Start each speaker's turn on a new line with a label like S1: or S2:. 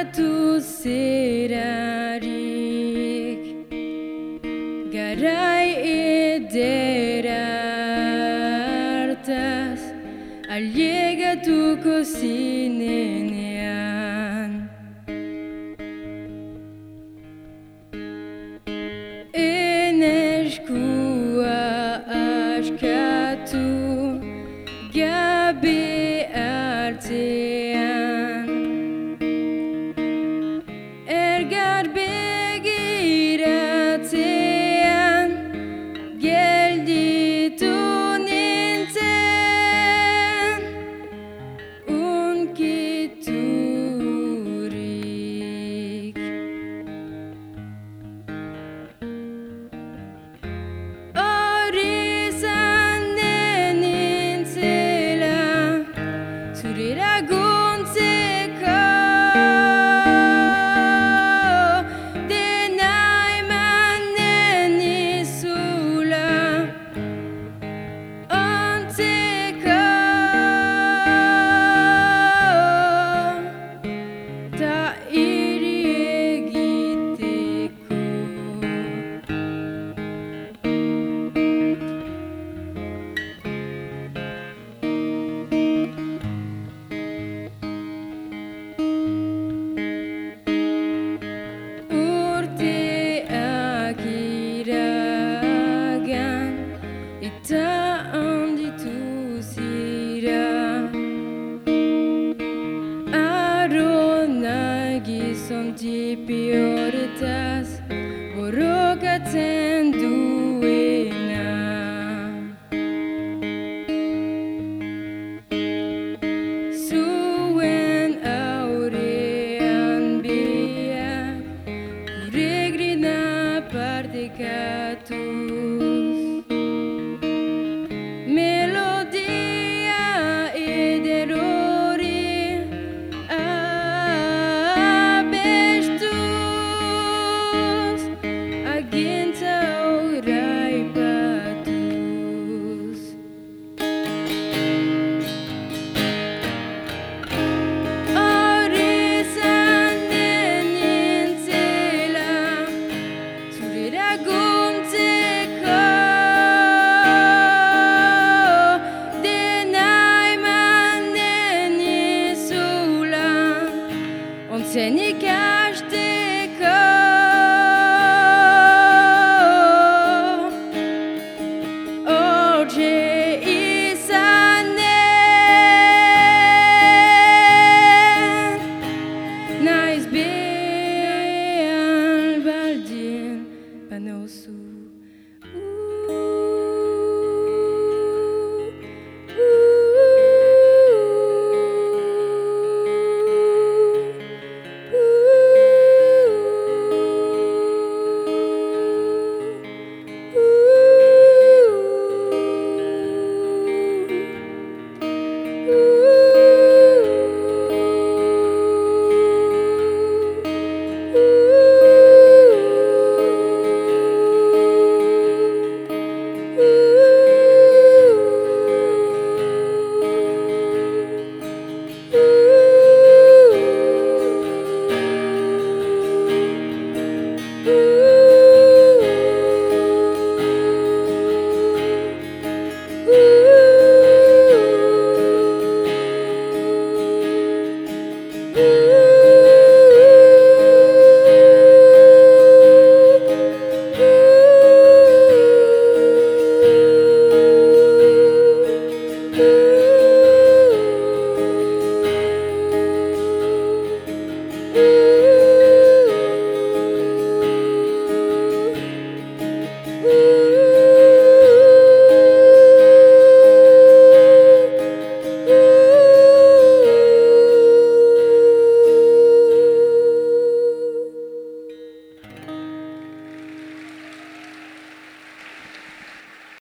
S1: gertatu zerarik Garai edera hartaz Aliegatuko zinenean Eneskua askatu Gabe artean Nice being Baldin